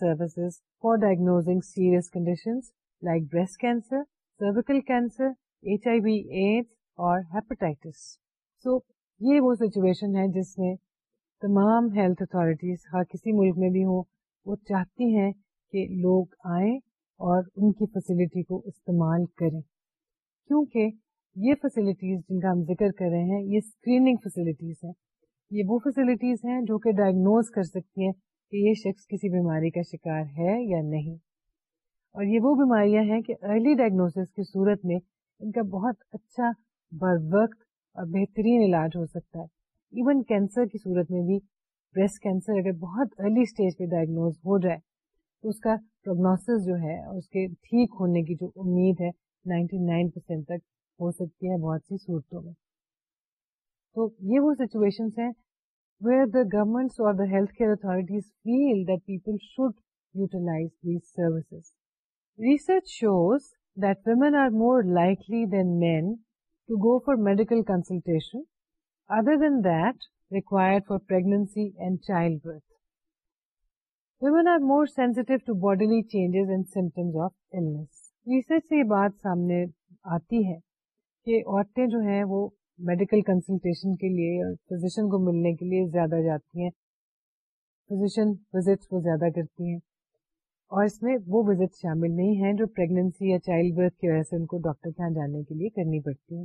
services for diagnosing serious conditions like breast cancer cervical cancer H I V AIDS اور hepatitis so یہ وہ situation ہے جس میں تمام health authorities ہر کسی ملک میں بھی ہوں وہ چاہتی ہیں کہ لوگ آئیں اور ان کی فیسلٹی کو استعمال کریں کیونکہ یہ فیسلٹیز جن کا ہم ذکر کر رہے ہیں یہ اسکریننگ فیسلٹیز ہیں یہ وہ فیسلٹیز ہیں جو کہ ڈائگنوز کر سکتی ہیں کہ یہ شخص کسی بیماری کا شکار ہے یا نہیں اور یہ وہ بیماریاں ہیں کہ ارلی ڈائگنوسس کی صورت میں ان کا بہت اچھا بر وقت اور بہترین علاج ہو سکتا ہے ایون کینسر کی صورت میں بھی بریسٹ کینسر اگر بہت ارلی اسٹیج پہ ڈائگنوز ہو جائے تو اس کا پروگنوس جو ہے اس کے ٹھیک ہونے کی جو امید ہے نائنٹی نائن تک ہو سکتی ہے بہت سی صورتوں میں تو یہ وہ سچویشن ہیں ویئر دا گورمنٹ اور the health care authorities feel that people should utilize these services research shows that women are more likely than men to go for medical consultation other than that required for pregnancy and child birth women are more to bodily changes and symptoms of office research سے یہ بات سامنے آتی ہے کہ عورتیں جو ہیں وہ میڈیکل کنسلٹیشن کے لیے اور فزیشن کو ملنے کے لیے زیادہ جاتی ہیں فزیشن وزٹس زیادہ کرتی ہیں اور اس میں وہ وزٹ شامل نہیں ہیں جو پریگنینسی یا چائلڈ برتھ کی وجہ سے ان کو ڈاکٹر کے یہاں جانے کے لیے کرنی پڑتی ہیں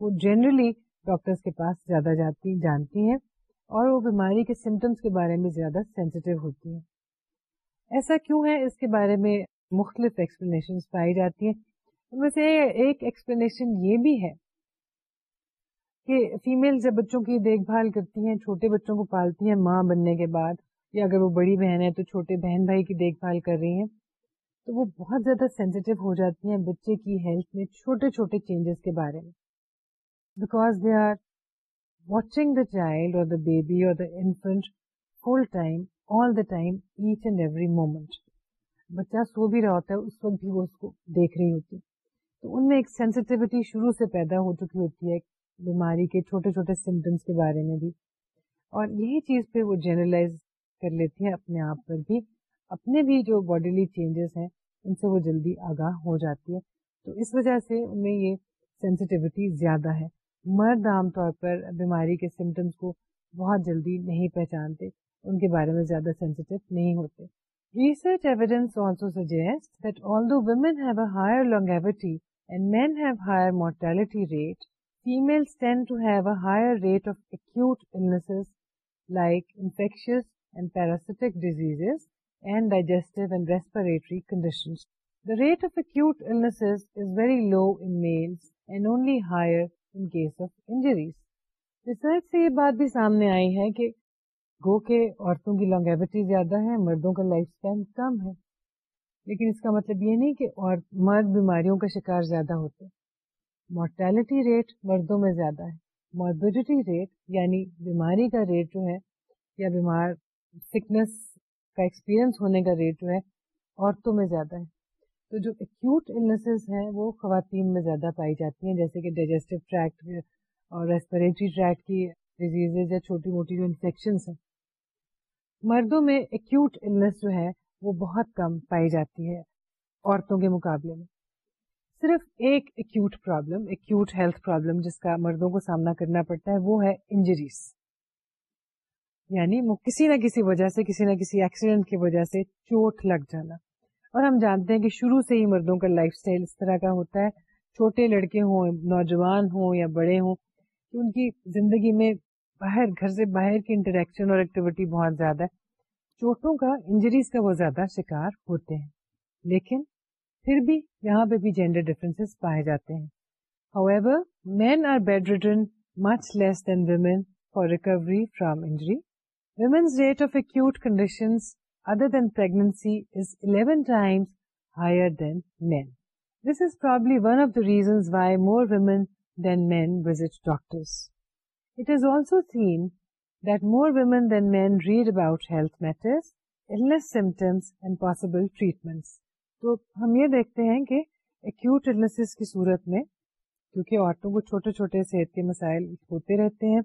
وہ جنرلی ڈاکٹرس کے پاس زیادہ جاتی جانتی ہیں اور وہ بیماری کے سمٹمس کے بارے میں زیادہ سینسیٹیو ہوتی ہیں ایسا کیوں ہے اس کے بارے میں مختلف ایکسپلینیشن پائی جاتی ہیں ان میں سے ایکسپلینیشن یہ بھی ہے کہ فیمل جب بچوں کی دیکھ بھال کرتی ہیں چھوٹے بچوں کو پالتی ہیں ماں بننے کے بعد یا اگر وہ بڑی بہن ہے تو چھوٹے بہن بھائی کی دیکھ بھال کر رہی ہیں تو وہ بہت زیادہ سینسیٹیو ہو جاتی ہیں بچے کی ہیلتھ میں چھوٹے چھوٹے چینجز کے بارے میں because they are watching the child اور دا بیبی اور the infant full time all the time each and every moment بچہ سو بھی رہا ہوتا ہے اس وقت بھی وہ اس کو دیکھ رہی ہوتی ہے تو ان میں ایک سینسٹیوٹی شروع سے پیدا ہو چکی ہوتی ہے بیماری کے چھوٹے چھوٹے سمٹمس کے بارے میں بھی اور یہی چیز پہ وہ جنرلائز کر لیتی ہے اپنے آپ پر بھی اپنے بھی جو باڈیلی چینجز ہیں ان سے وہ جلدی آگاہ ہو جاتی ہے تو اس وجہ سے ان میں یہ سینسٹیوٹی زیادہ ہے مرد عام طور پر بیماری کے سمٹمس کو بہت جلدی نہیں پہچانتے ان کے بارے میں زیادہ سینسیٹیو نہیں ہوتے research evidence also suggest that although women have a higher longevity and men have higher mortality rate female higher rate of acute illness like infectious and parasitic disease and digestive and respiratory conditions The rate of acute illnesses is very low in males and only higher in case of injuries. Research سے یہ بات بھی سامنے آئی ہے کہ گو کہ عورتوں کی لانگیوٹی زیادہ ہے مردوں کا لائف اسپین کم ہے لیکن اس کا مطلب یہ نہیں کہ اور مرد بیماریوں کا شکار زیادہ ہوتے مورٹیلٹی ریٹ مردوں میں زیادہ ہے موربڈیٹی ریٹ یعنی بیماری کا ریٹ جو ہے یا بیمار سکنس کا ایکسپیرئنس ہونے کا ریٹ جو ہے عورتوں میں زیادہ ہے تو جو ایکوٹز ہیں وہ خواتین میں زیادہ پائی جاتی ہیں جیسے کہ ڈائجسٹو ٹریکٹ اور ریسپریٹری ٹریکٹ کی ڈیزیز یا چھوٹی موٹی جو انفیکشنس ہیں مردوں میں ایکوٹ النس جو ہے وہ بہت کم پائی جاتی ہے عورتوں کے مقابلے میں صرف ایک ایکوٹ پرابلم جس کا مردوں کو سامنا کرنا پڑتا ہے وہ ہے انجریز یعنی وہ کسی نہ کسی وجہ سے کسی نہ کسی ایکسیڈنٹ کی وجہ سے چوٹ لگ جانا اور ہم جانتے ہیں کہ شروع سے ہی مردوں کا لائف اسٹائل اس طرح کا ہوتا ہے چھوٹے لڑکے ہوں نوجوان ہوں یا بڑے ہوں کہ ان کی زندگی میں باہر گھر سے باہر کی انٹریکشن اور ایکٹیویٹی بہت زیادہ ہے چوٹوں کا انجریز کا وہ زیادہ شکار ہوتے ہیں لیکن پھر بھی بھی یہاں پہ جینڈر ڈفرینس پائے جاتے ہیں صحت کے مسائل ہوتے رہتے ہیں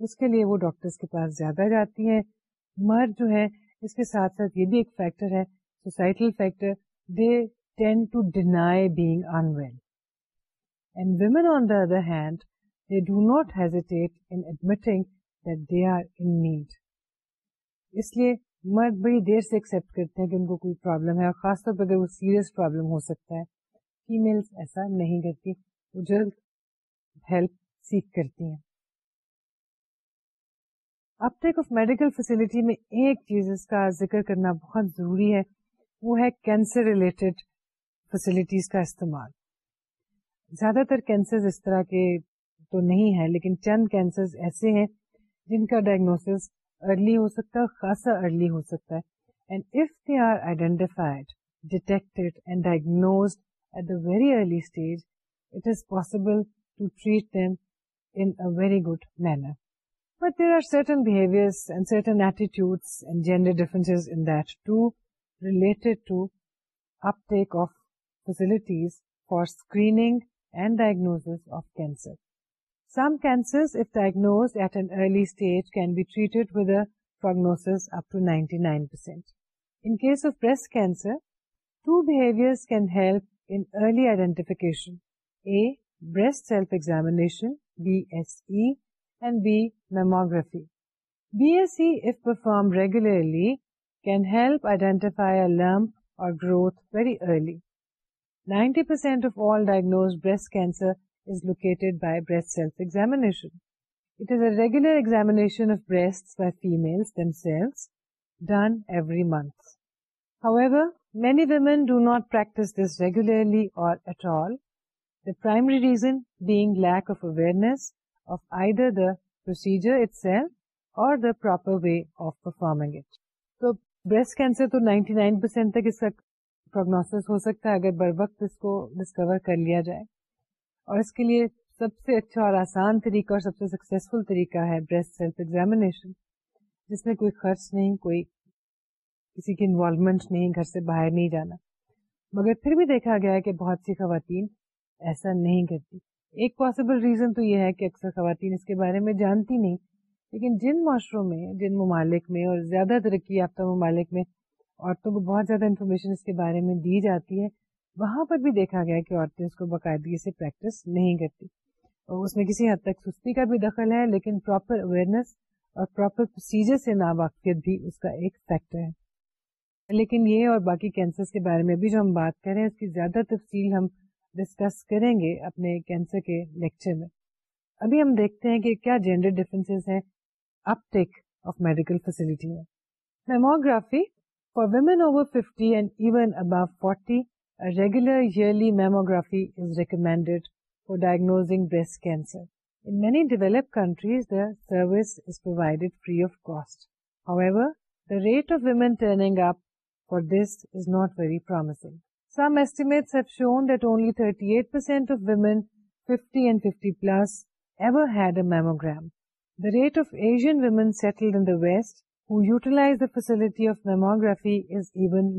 اس کے لیے وہ ڈاکٹرس کے پاس زیادہ جاتی ہیں مرد جو ہے اس کے ساتھ ساتھ یہ بھی ایک فیکٹر ہے societal hand they do not are in admitting اس لیے مرد بڑی دیر سے ایکسپٹ کرتے ہیں کہ ان کو کوئی پرابلم ہے اور خاص طور پہ اگر وہ سیریس پرابلم ہو سکتا ہے فیمیل ایسا نہیں کرتی وہ جلد ہیلپ سیکھ کرتی ہیں اپٹیک آف میڈیکل فیسلٹی میں ایک چیز اس کا ذکر کرنا بہت ضروری ہے وہ ہے کینسر ریلیٹڈ فیسلٹیز کا استعمال زیادہ تر کینسر اس طرح کے تو نہیں ہے لیکن چند کینسر ایسے ہیں جن کا ڈائگنوس ارلی ہو سکتا ہے خاصا ارلی ہو سکتا ہے and if they are identified detected and diagnose at the very early stage it is possible to treat them in very good manner but there are certain behaviour and certain attitudes and gender difference in that to related to uptake of facilities for screening and diagnose of cancer B S بیمرافی B S F perform regularly can help identify growth very early ninety percent breast cancer پرائجر itself اور prognosis ہو سکتا ہے اگر بر وقت اس کو discover کر لیا جائے اور اس کے لیے سب سے اچھا اور آسان طریقہ اور سب سے سکسیزفل طریقہ ہے بریسٹ سیلف ایگزامینیشن جس میں کوئی خرچ نہیں کوئی کسی کی انوالومنٹ نہیں گھر سے باہر نہیں جانا مگر پھر بھی دیکھا گیا ہے کہ بہت سی خواتین ایسا نہیں کرتی ایک پاسبل ریزن تو یہ ہے کہ اکثر خواتین اس کے بارے میں جانتی نہیں لیکن جن معاشروں میں جن ممالک میں اور زیادہ ترقی یافتہ ممالک میں عورتوں کو بہت زیادہ انفارمیشن اس کے بارے میں دی جاتی ہے وہاں پر بھی دیکھا گیا کہ عورتیں اس کو باقاعدگی سے پریکٹس نہیں کرتی اور اس میں کسی حد تک سستی کا بھی دخل ہے لیکن پراپر اویئرنیس اور پراپر پروسیجر سے نا واقفیت بھی اس کا ایک فیکٹر ہے لیکن یہ اور باقی کینسر کے بارے میں بھی جو ہم بات اس کی زیادہ تفصیل ہم ڈسکس کریں گے اپنے کینسر کے لیکچر میں ابھی ہم دیکھتے ہیں کہ کیا جینڈر ڈیفرنس ہیں میں mammography for women over fifty and even above forty regular yearly mammogram for diagnose upright plus Asian women settle ویسٹرفیز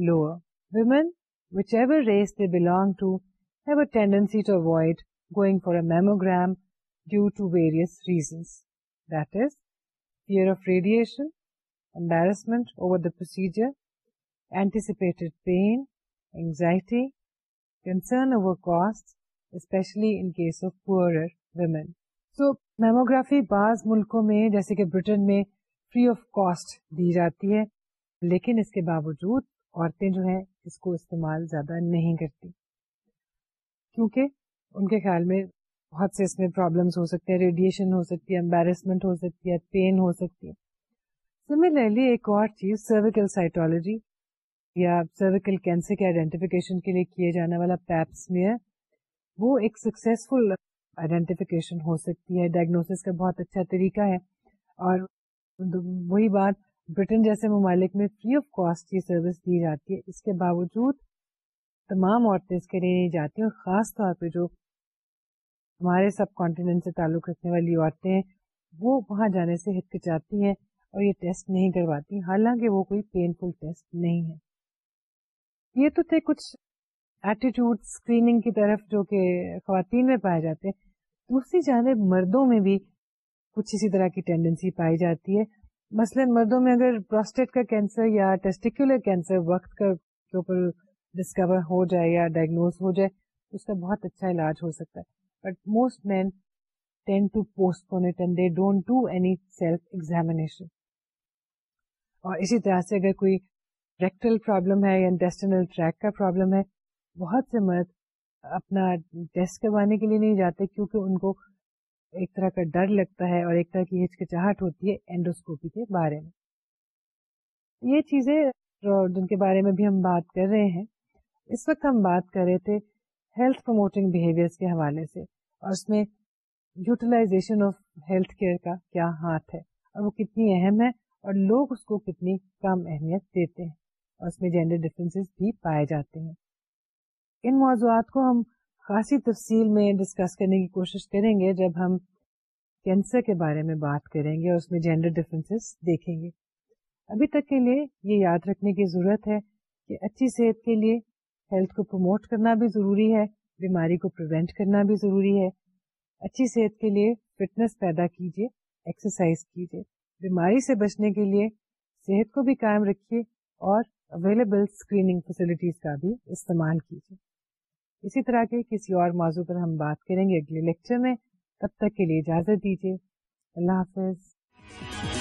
lower women which average they belong to have a tendency to avoid going for a mammogram due to reasons fear of radiation embarrassment over the procedure anticipated pain anxiety concern over cost especially in case of poor women so mammography بعض ملکوں میں جیسے کہ برٹن میں free of cost دی جاتی ہے لیکن اس کے باوجود عورتیں جو ہیں اس کو استعمال زیادہ نہیں کرتی کیونکہ ان کے خیال میں بہت سے اس میں پرابلمس ہو سکتے ہیں ریڈیشن ہو سکتی ہے امبیرسمنٹ ہو سکتی ہے پین ہو سکتی ہے سملرلی ایک اور چیز سرویکل سائٹولوجی یا سرویکل کینسر کے آئیڈینٹیفیکیشن کے لیے کیے جانے والا پیپس میں ہے وہ ایک سکسیزفل آئیڈینٹیفکیشن ہو سکتی ہے ڈائگنوس کا بہت اچھا طریقہ ہے اور وہی بات برٹن جیسے ممالک میں فری آف کاسٹ یہ سروس دی جاتی ہے اس کے باوجود تمام عورتیں اس کے لیے نہیں جاتی ہیں اور خاص طور پہ جو ہمارے سب کانٹیننٹ سے تعلق رکھنے والی عورتیں ہیں وہ وہاں جانے سے ہچکچاتی ہیں اور یہ ٹیسٹ نہیں کرواتی حالانکہ وہ کوئی پین فل ٹیسٹ نہیں ہے یہ تو تھے کچھ ایٹیٹیوڈ اسکریننگ کی طرف جو کہ خواتین میں پائے جاتے ہیں دوسری جانب مردوں میں بھی کچھ اسی طرح کی ٹینڈنسی پائی جاتی ہے مثلا مردوں میں اگر پروسٹیٹ کا کینسر یا ٹیسٹیکولر کینسر وقت کا کے اوپر ڈسکور ہو جائے یا ڈائگنوز ہو جائے اس کا بہت اچھا علاج ہو سکتا ہے but most men tend to postpone it they don't do any self examination اور اسی طرح سے اگر کوئی ریکٹل پرابلم ہے یا انٹیسٹنل ٹریک کا پرابلم ہے بہت سے مرد اپنا ٹیسٹ کروانے کے لیے نہیں جاتے کیونکہ ان کو ایک طرح کا ڈر لگتا ہے اور ایک طرح کی ہچکچاہٹ ہوتی ہے اینڈوسکوپی کے بارے میں یہ چیزیں جن کے بارے میں بھی ہم بات کر رہے ہیں اس وقت ہم بات کر رہے تھے ہیلتھ پروموٹنگ کے حوالے سے اور اس میں یوٹیلائزیشن آف ہیلتھ کیئر کا کیا ہاتھ ہے اور وہ کتنی اہم ہے اور لوگ اس کو کتنی کم اہمیت دیتے ہیں اور اس میں جینڈر ڈفرینس بھی پائے جاتے ہیں ان موضوعات کو ہم خاصی تفصیل میں ڈسکس کرنے کی کوشش کریں گے جب ہم کینسر کے بارے میں بات کریں گے اور اس میں جینڈر ڈفرینسز دیکھیں گے ابھی تک کے لیے یہ یاد رکھنے کی ضرورت ہے کہ اچھی صحت کے لیے ہیلتھ کو پروموٹ کرنا بھی ضروری ہے بیماری کو پریونٹ کرنا بھی ضروری ہے اچھی صحت کے لیے فٹنس پیدا کیجیے ایکسرسائز کیجیے بیماری سے بچنے کے لیے صحت کو بھی قائم رکھیے اور اویلیبل اسکریننگ فیسلٹیز کا بھی استعمال کیجیے اسی طرح کے کسی اور موضوع پر ہم بات کریں گے اگلے لیکچر میں تب تک کے لیے اجازت دیجیے اللہ حافظ